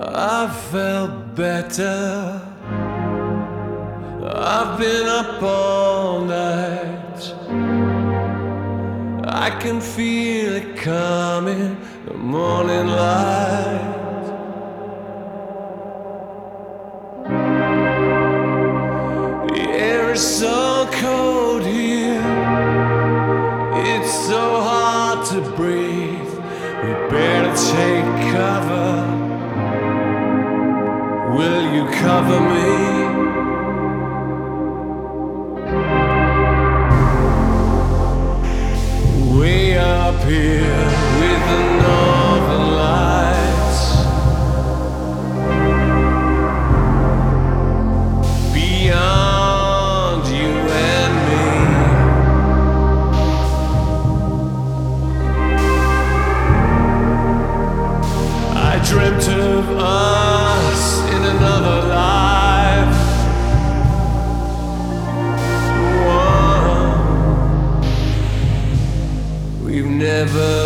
I felt better. I've been up all night. I can feel it coming, the morning light. The air is so cold here. It's so hard to breathe. We better take cover. Will you cover me?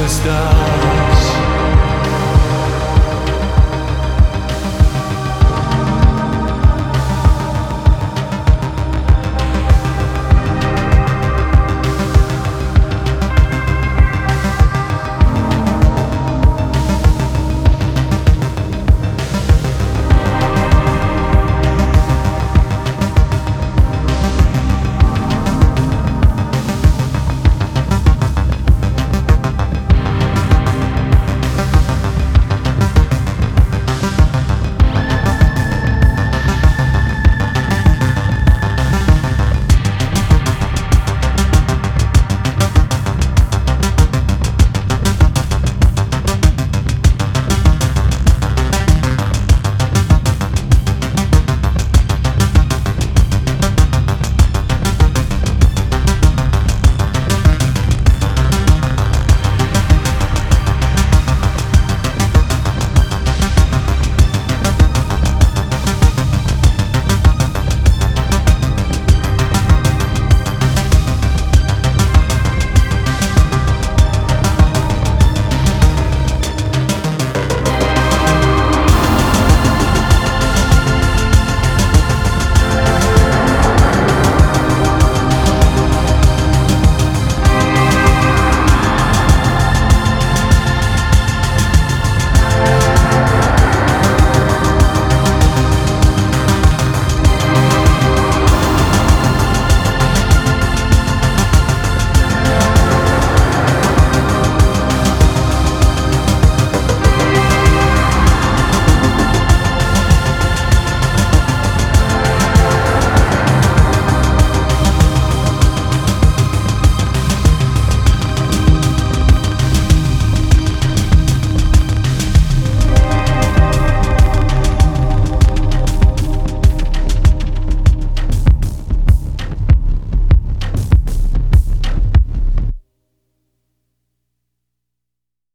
superstar